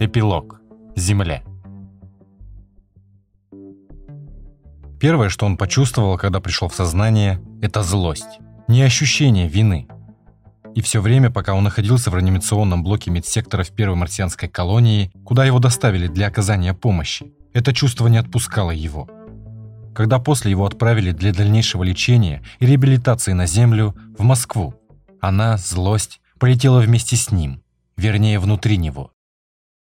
Эпилог. Земля. Первое, что он почувствовал, когда пришел в сознание, это злость. Не ощущение вины. И все время, пока он находился в реанимационном блоке медсектора в первой марсианской колонии, куда его доставили для оказания помощи, это чувство не отпускало его. Когда после его отправили для дальнейшего лечения и реабилитации на Землю, в Москву, она, злость, полетела вместе с ним, вернее, внутри него.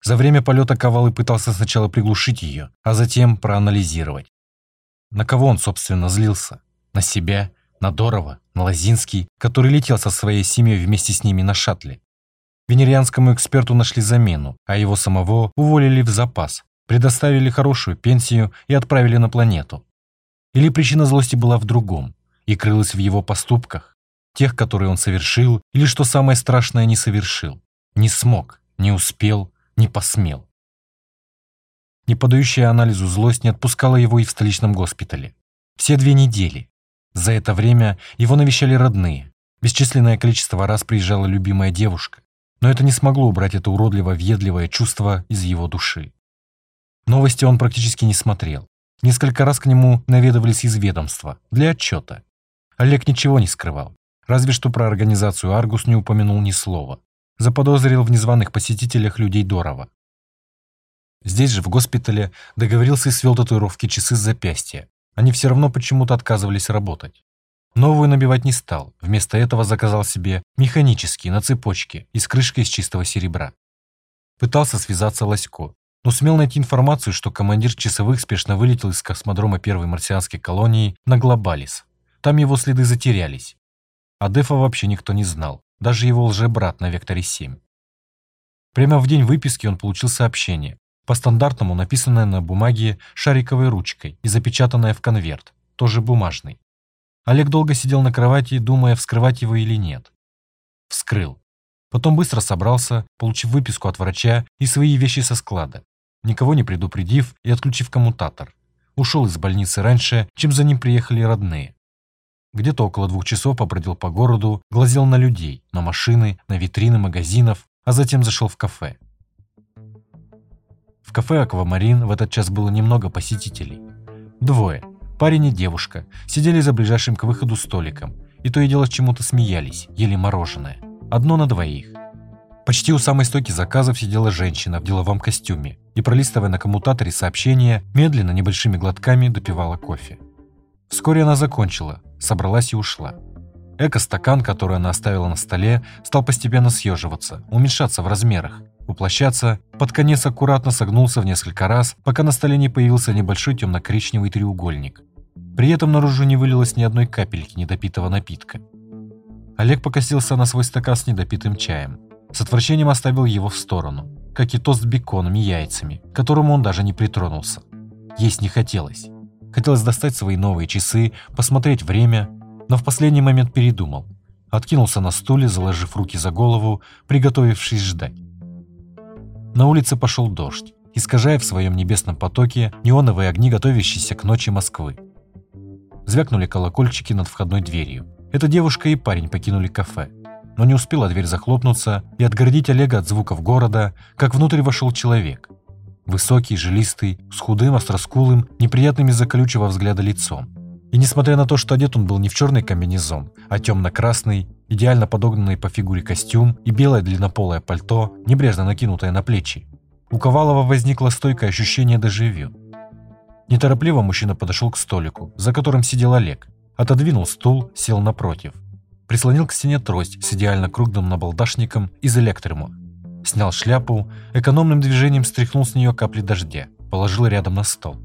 За время полета Ковалый пытался сначала приглушить ее, а затем проанализировать. На кого он, собственно, злился? На себя? На Дорова? На Лозинский, который летел со своей семьей вместе с ними на шаттле? Венерианскому эксперту нашли замену, а его самого уволили в запас, предоставили хорошую пенсию и отправили на планету. Или причина злости была в другом и крылась в его поступках, тех, которые он совершил, или, что самое страшное, не совершил, не смог, не успел, не посмел. Не подающая анализу злость не отпускала его и в столичном госпитале. Все две недели. За это время его навещали родные. Бесчисленное количество раз приезжала любимая девушка. Но это не смогло убрать это уродливо-въедливое чувство из его души. Новости он практически не смотрел. Несколько раз к нему наведывались из ведомства для отчета. Олег ничего не скрывал. Разве что про организацию «Аргус» не упомянул ни слова заподозрил в незваных посетителях людей Дорова. Здесь же, в госпитале, договорился и свел татуировки часы с запястья. Они все равно почему-то отказывались работать. Новую набивать не стал, вместо этого заказал себе механические на цепочке и с крышкой из чистого серебра. Пытался связаться Лосько, но смел найти информацию, что командир часовых спешно вылетел из космодрома первой марсианской колонии на Глобалис. Там его следы затерялись. А Дефа вообще никто не знал даже его лжебрат на Векторе-7. Прямо в день выписки он получил сообщение, по стандартному написанное на бумаге шариковой ручкой и запечатанное в конверт, тоже бумажный. Олег долго сидел на кровати, думая, вскрывать его или нет. Вскрыл. Потом быстро собрался, получив выписку от врача и свои вещи со склада, никого не предупредив и отключив коммутатор. Ушел из больницы раньше, чем за ним приехали родные. Где-то около двух часов побродил по городу, глазел на людей, на машины, на витрины магазинов, а затем зашел в кафе. В кафе «Аквамарин» в этот час было немного посетителей. Двое, парень и девушка, сидели за ближайшим к выходу столиком, и то и дело чему-то смеялись, ели мороженое. Одно на двоих. Почти у самой стойки заказов сидела женщина в деловом костюме и, пролистывая на коммутаторе сообщения, медленно, небольшими глотками допивала кофе. Вскоре она закончила, собралась и ушла. Эко-стакан, который она оставила на столе, стал постепенно съеживаться, уменьшаться в размерах, уплощаться, под конец аккуратно согнулся в несколько раз, пока на столе не появился небольшой темно-коричневый треугольник. При этом наружу не вылилось ни одной капельки недопитого напитка. Олег покосился на свой стакан с недопитым чаем. С отвращением оставил его в сторону, как и тост с беконом и яйцами, к которому он даже не притронулся. Есть не хотелось. Хотелось достать свои новые часы, посмотреть время, но в последний момент передумал. Откинулся на стуле, заложив руки за голову, приготовившись ждать. На улице пошел дождь, искажая в своем небесном потоке неоновые огни, готовящиеся к ночи Москвы. Звякнули колокольчики над входной дверью. Эта девушка и парень покинули кафе. Но не успела дверь захлопнуться и отгородить Олега от звуков города, как внутрь вошел человек – Высокий, жилистый, с худым, остроскулым, неприятным из-за колючего взгляда лицом. И несмотря на то, что одет он был не в черный комбинезон, а темно-красный, идеально подогнанный по фигуре костюм и белое длиннополое пальто, небрежно накинутое на плечи, у Ковалова возникло стойкое ощущение дежавю. Неторопливо мужчина подошел к столику, за которым сидел Олег, отодвинул стул, сел напротив. Прислонил к стене трость с идеально круглым набалдашником из электрима Снял шляпу, экономным движением стряхнул с нее капли дождя, положил рядом на стол.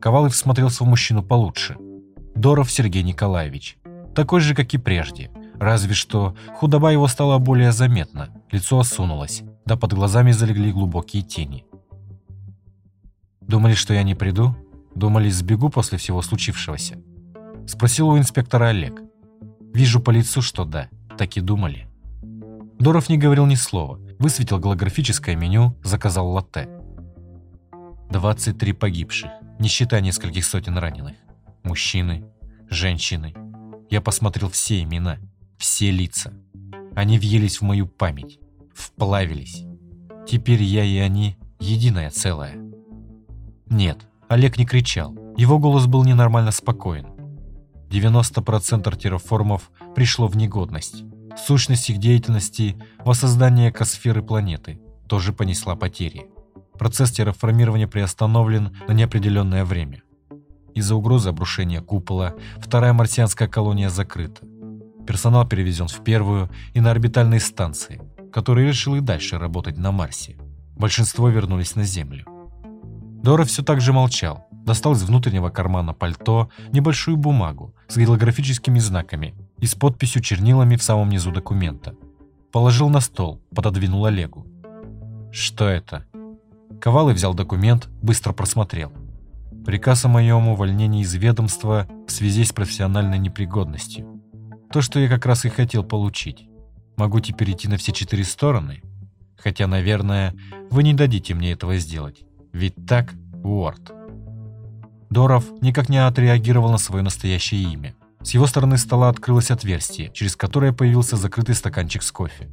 Ковалов всмотрелся в мужчину получше. Доров Сергей Николаевич. Такой же, как и прежде. Разве что худоба его стала более заметна, лицо осунулось, да под глазами залегли глубокие тени. «Думали, что я не приду? Думали, сбегу после всего случившегося?» Спросил у инспектора Олег. «Вижу по лицу, что да, так и думали». Доров не говорил ни слова, высветил голографическое меню, заказал латте. 23 погибших, не считая нескольких сотен раненых. Мужчины, женщины. Я посмотрел все имена, все лица. Они въелись в мою память, вплавились. Теперь я и они единое целое. Нет, Олег не кричал. Его голос был ненормально спокоен. 90% терраформов пришло в негодность. Сущность их деятельности, воссоздание экосферы планеты, тоже понесла потери. Процесс терраформирования приостановлен на неопределенное время. Из-за угрозы обрушения купола вторая марсианская колония закрыта. Персонал перевезен в первую и на орбитальные станции, которые решил и дальше работать на Марсе. Большинство вернулись на Землю. Дора все так же молчал, достал из внутреннего кармана пальто небольшую бумагу с голографическими знаками и с подписью чернилами в самом низу документа. Положил на стол, пододвинул Олегу. «Что это?» Ковалый взял документ, быстро просмотрел. Приказ о моем увольнении из ведомства в связи с профессиональной непригодностью. То, что я как раз и хотел получить. Могу теперь идти на все четыре стороны? Хотя, наверное, вы не дадите мне этого сделать. Ведь так, Уорд. Доров никак не отреагировал на свое настоящее имя. С его стороны стола открылось отверстие, через которое появился закрытый стаканчик с кофе.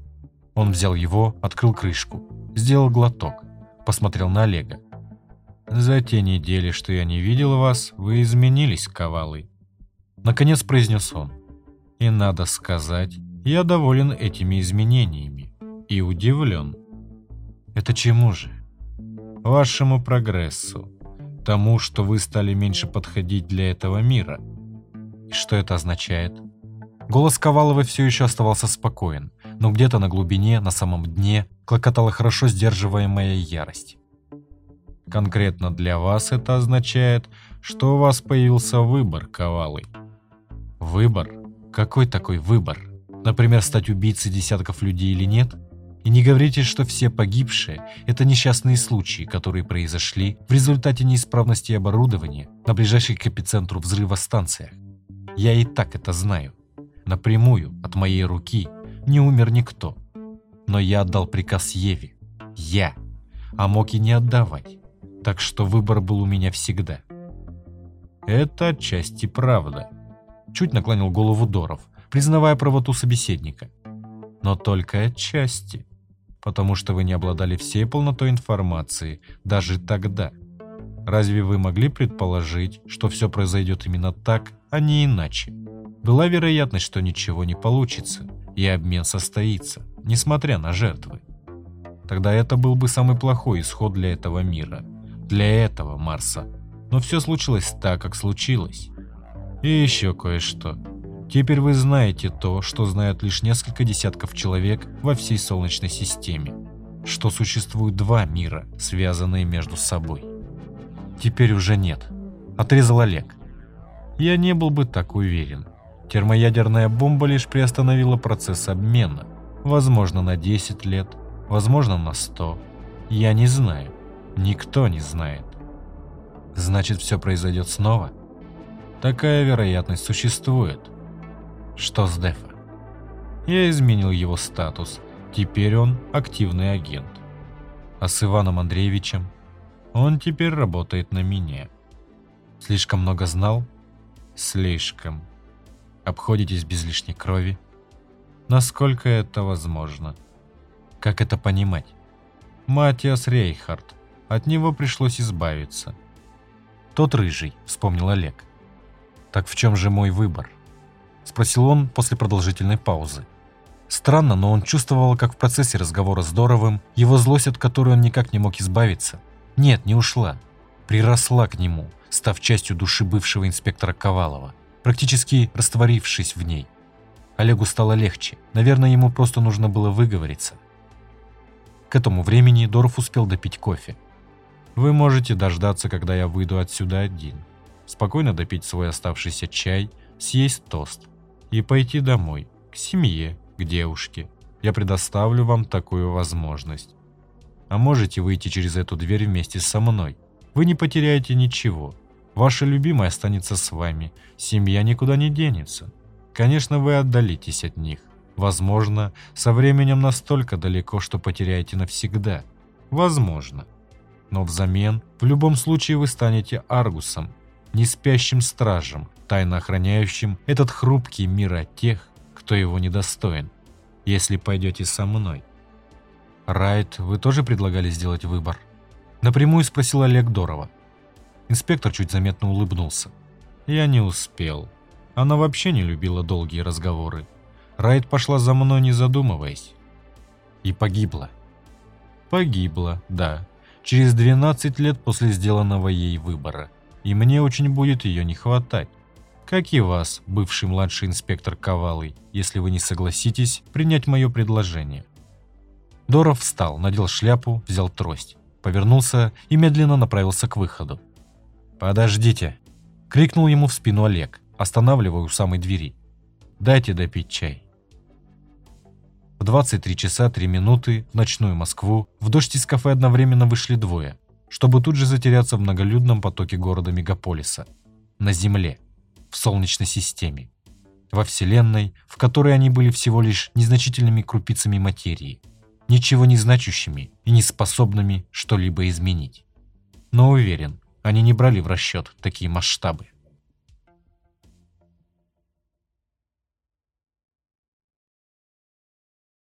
Он взял его, открыл крышку, сделал глоток, посмотрел на Олега. «За те недели, что я не видел вас, вы изменились, Ковалый», — наконец произнес он. «И надо сказать, я доволен этими изменениями и удивлен». «Это чему же?» «Вашему прогрессу тому, что вы стали меньше подходить для этого мира. И что это означает? Голос Ковалова все еще оставался спокоен, но где-то на глубине, на самом дне, клокотала хорошо сдерживаемая ярость. Конкретно для вас это означает, что у вас появился выбор, Ковалый. Выбор? Какой такой выбор? Например, стать убийцей десятков людей или нет – и не говорите, что все погибшие – это несчастные случаи, которые произошли в результате неисправности оборудования на ближайших к эпицентру взрыва станциях. Я и так это знаю. Напрямую, от моей руки, не умер никто. Но я отдал приказ Еве. Я. А мог и не отдавать. Так что выбор был у меня всегда. Это отчасти правда. Чуть наклонил голову Доров, признавая правоту собеседника. Но только отчасти потому что вы не обладали всей полнотой информации, даже тогда. Разве вы могли предположить, что все произойдет именно так, а не иначе? Была вероятность, что ничего не получится, и обмен состоится, несмотря на жертвы. Тогда это был бы самый плохой исход для этого мира, для этого Марса. Но все случилось так, как случилось. И еще кое-что. Теперь вы знаете то, что знают лишь несколько десятков человек во всей Солнечной системе. Что существует два мира, связанные между собой. Теперь уже нет. Отрезал Олег. Я не был бы так уверен. Термоядерная бомба лишь приостановила процесс обмена. Возможно, на 10 лет, возможно, на 100. Я не знаю. Никто не знает. Значит, все произойдет снова? Такая вероятность существует. Что с Дефа? Я изменил его статус. Теперь он активный агент. А с Иваном Андреевичем? Он теперь работает на меня. Слишком много знал? Слишком. Обходитесь без лишней крови? Насколько это возможно? Как это понимать? Матиас Рейхард. От него пришлось избавиться. Тот рыжий, вспомнил Олег. Так в чем же мой выбор? Спросил он после продолжительной паузы. Странно, но он чувствовал, как в процессе разговора с Доровым его злость, от которой он никак не мог избавиться, нет, не ушла, приросла к нему, став частью души бывшего инспектора Ковалова, практически растворившись в ней. Олегу стало легче, наверное, ему просто нужно было выговориться. К этому времени Доров успел допить кофе. «Вы можете дождаться, когда я выйду отсюда один. Спокойно допить свой оставшийся чай, съесть тост и пойти домой, к семье, к девушке. Я предоставлю вам такую возможность. А можете выйти через эту дверь вместе со мной. Вы не потеряете ничего. Ваша любимая останется с вами. Семья никуда не денется. Конечно, вы отдалитесь от них. Возможно, со временем настолько далеко, что потеряете навсегда. Возможно. Но взамен, в любом случае вы станете Аргусом, не спящим стражем, тайно охраняющим этот хрупкий мир от тех, кто его недостоин, если пойдете со мной. «Райт, вы тоже предлагали сделать выбор?» Напрямую спросил Олег Дорова. Инспектор чуть заметно улыбнулся. «Я не успел. Она вообще не любила долгие разговоры. Райт пошла за мной, не задумываясь. И погибла. Погибла, да. Через 12 лет после сделанного ей выбора. И мне очень будет ее не хватать. Как и вас, бывший младший инспектор Ковалый, если вы не согласитесь принять мое предложение. Доров встал, надел шляпу, взял трость, повернулся и медленно направился к выходу. «Подождите!» — крикнул ему в спину Олег, останавливая у самой двери. «Дайте допить чай». В 23 часа 3 минуты в ночную Москву в дождь из кафе одновременно вышли двое, чтобы тут же затеряться в многолюдном потоке города-мегаполиса. На Земле, в Солнечной системе, во Вселенной, в которой они были всего лишь незначительными крупицами материи – ничего не значащими и не способными что-либо изменить. Но уверен, они не брали в расчет такие масштабы.